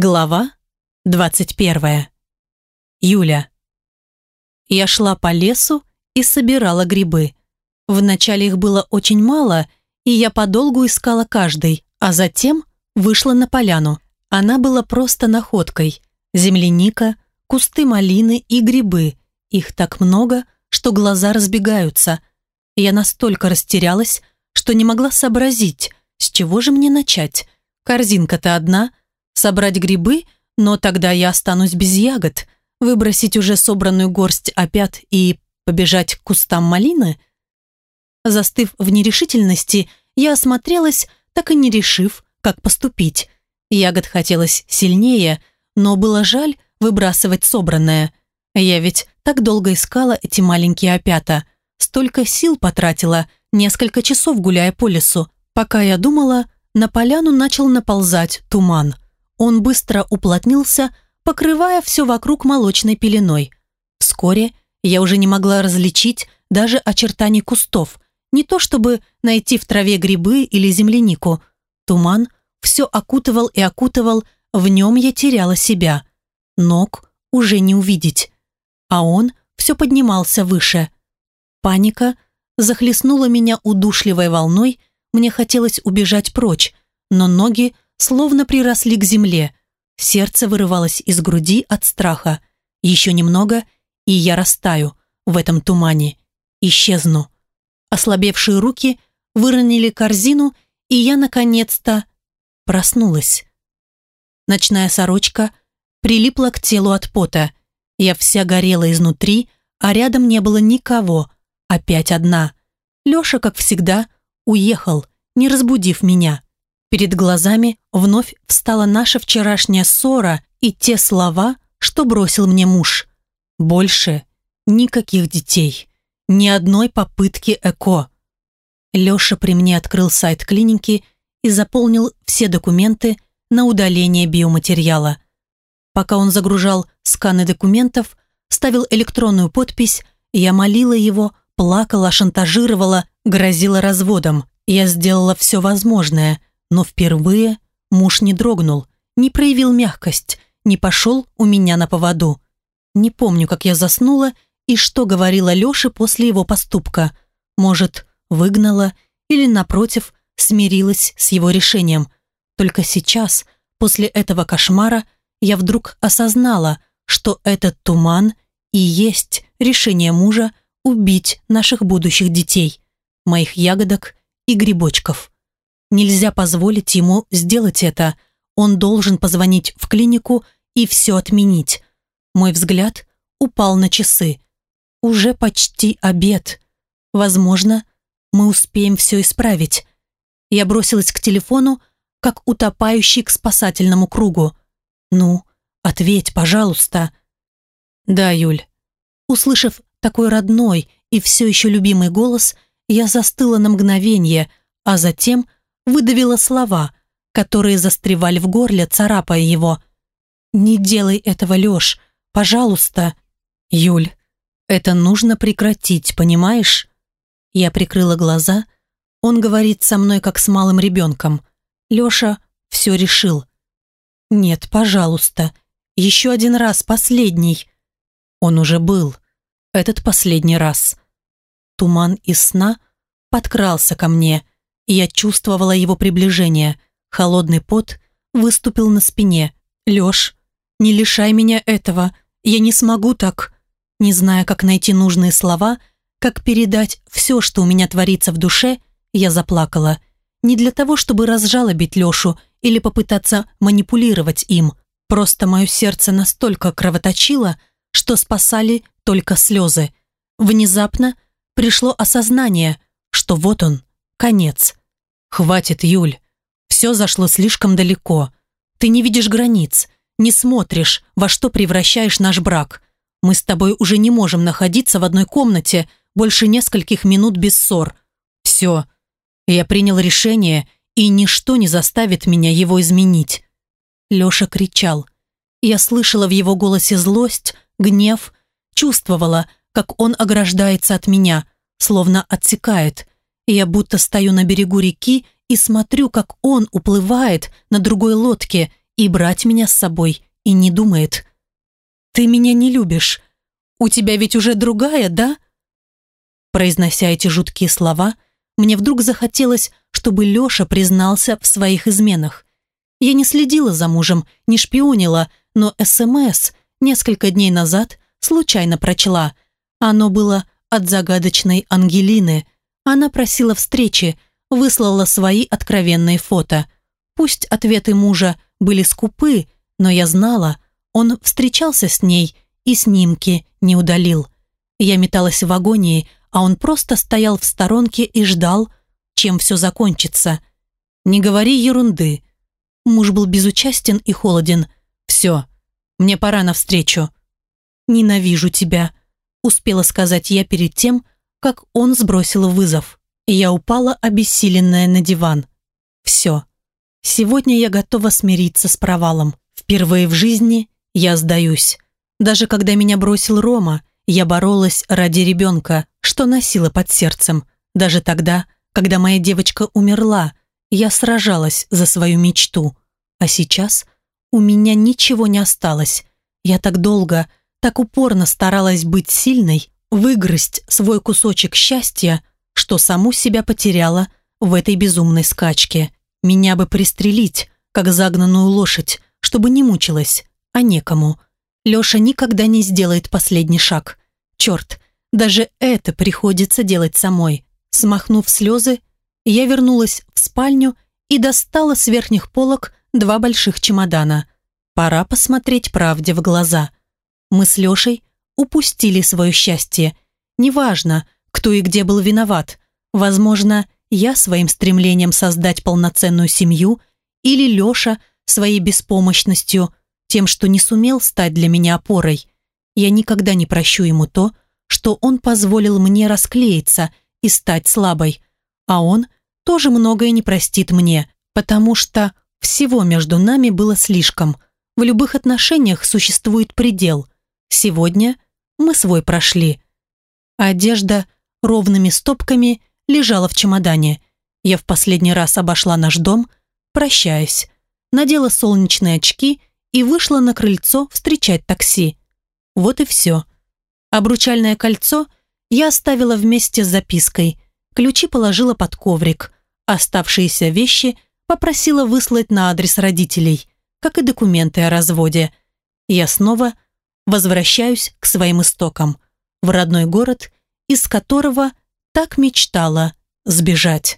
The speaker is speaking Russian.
Глава 21. Юля. Я шла по лесу и собирала грибы. Вначале их было очень мало, и я подолгу искала каждый, а затем вышла на поляну. Она была просто находкой. Земляника, кусты малины и грибы. Их так много, что глаза разбегаются. Я настолько растерялась, что не могла сообразить, с чего же мне начать. Корзинка-то одна – собрать грибы, но тогда я останусь без ягод, выбросить уже собранную горсть опят и побежать к кустам малины? Застыв в нерешительности, я осмотрелась, так и не решив, как поступить. Ягод хотелось сильнее, но было жаль выбрасывать собранное. Я ведь так долго искала эти маленькие опята, столько сил потратила, несколько часов гуляя по лесу. Пока я думала, на поляну начал наползать туман – он быстро уплотнился, покрывая все вокруг молочной пеленой. Вскоре я уже не могла различить даже очертаний кустов, не то чтобы найти в траве грибы или землянику. Туман все окутывал и окутывал, в нем я теряла себя. Ног уже не увидеть. А он все поднимался выше. Паника захлестнула меня удушливой волной, мне хотелось убежать прочь, но ноги словно приросли к земле. Сердце вырывалось из груди от страха. Еще немного, и я растаю в этом тумане. Исчезну. Ослабевшие руки выронили корзину, и я, наконец-то, проснулась. Ночная сорочка прилипла к телу от пота. Я вся горела изнутри, а рядом не было никого. Опять одна. Леша, как всегда, уехал, не разбудив меня. Перед глазами вновь встала наша вчерашняя ссора и те слова, что бросил мне муж. Больше никаких детей, ни одной попытки ЭКО. Леша при мне открыл сайт клиники и заполнил все документы на удаление биоматериала. Пока он загружал сканы документов, ставил электронную подпись, я молила его, плакала, шантажировала, грозила разводом. Я сделала все возможное – но впервые муж не дрогнул, не проявил мягкость, не пошел у меня на поводу. Не помню, как я заснула и что говорила Леше после его поступка. Может, выгнала или, напротив, смирилась с его решением. Только сейчас, после этого кошмара, я вдруг осознала, что этот туман и есть решение мужа убить наших будущих детей, моих ягодок и грибочков. Нельзя позволить ему сделать это. Он должен позвонить в клинику и все отменить. Мой взгляд упал на часы. Уже почти обед. Возможно, мы успеем все исправить. Я бросилась к телефону, как утопающий к спасательному кругу. «Ну, ответь, пожалуйста». «Да, Юль». Услышав такой родной и все еще любимый голос, я застыла на мгновение, а затем – выдавила слова, которые застревали в горле, царапая его. «Не делай этого, Лёш, пожалуйста». «Юль, это нужно прекратить, понимаешь?» Я прикрыла глаза. Он говорит со мной, как с малым ребенком. Лёша все решил. «Нет, пожалуйста, еще один раз, последний». Он уже был. Этот последний раз. Туман из сна подкрался ко мне – я чувствовала его приближение. Холодный пот выступил на спине. «Лёш, не лишай меня этого. Я не смогу так». Не зная, как найти нужные слова, как передать все, что у меня творится в душе, я заплакала. Не для того, чтобы разжалобить Лёшу или попытаться манипулировать им. Просто мое сердце настолько кровоточило, что спасали только слезы. Внезапно пришло осознание, что вот он, конец. «Хватит, Юль. Все зашло слишком далеко. Ты не видишь границ, не смотришь, во что превращаешь наш брак. Мы с тобой уже не можем находиться в одной комнате больше нескольких минут без ссор. Все. Я принял решение, и ничто не заставит меня его изменить». Леша кричал. Я слышала в его голосе злость, гнев, чувствовала, как он ограждается от меня, словно отсекает. Я будто стою на берегу реки и смотрю, как он уплывает на другой лодке, и брать меня с собой и не думает. «Ты меня не любишь. У тебя ведь уже другая, да?» Произнося эти жуткие слова, мне вдруг захотелось, чтобы Леша признался в своих изменах. Я не следила за мужем, не шпионила, но СМС несколько дней назад случайно прочла. Оно было от загадочной Ангелины. Она просила встречи, выслала свои откровенные фото. Пусть ответы мужа были скупы, но я знала, он встречался с ней и снимки не удалил. Я металась в агонии, а он просто стоял в сторонке и ждал, чем все закончится. «Не говори ерунды». Муж был безучастен и холоден. «Все, мне пора навстречу». «Ненавижу тебя», — успела сказать я перед тем, как он сбросил вызов. Я упала обессиленная на диван. «Все. Сегодня я готова смириться с провалом. Впервые в жизни я сдаюсь. Даже когда меня бросил Рома, я боролась ради ребенка, что носила под сердцем. Даже тогда, когда моя девочка умерла, я сражалась за свою мечту. А сейчас у меня ничего не осталось. Я так долго, так упорно старалась быть сильной, выгрызть свой кусочек счастья, что саму себя потеряла в этой безумной скачке. Меня бы пристрелить, как загнанную лошадь, чтобы не мучилась, а некому. Леша никогда не сделает последний шаг. Черт, даже это приходится делать самой. Смахнув слезы, я вернулась в спальню и достала с верхних полок два больших чемодана. Пора посмотреть правде в глаза. Мы с Лешей упустили свое счастье. Неважно, кто и где был виноват. Возможно, я своим стремлением создать полноценную семью или Леша своей беспомощностью, тем, что не сумел стать для меня опорой. Я никогда не прощу ему то, что он позволил мне расклеиться и стать слабой. А он тоже многое не простит мне, потому что всего между нами было слишком. В любых отношениях существует предел. Сегодня мы свой прошли. Одежда ровными стопками лежала в чемодане. Я в последний раз обошла наш дом, прощаясь. Надела солнечные очки и вышла на крыльцо встречать такси. Вот и все. Обручальное кольцо я оставила вместе с запиской. Ключи положила под коврик. Оставшиеся вещи попросила выслать на адрес родителей, как и документы о разводе. Я снова возвращаюсь к своим истокам, в родной город, из которого так мечтала сбежать.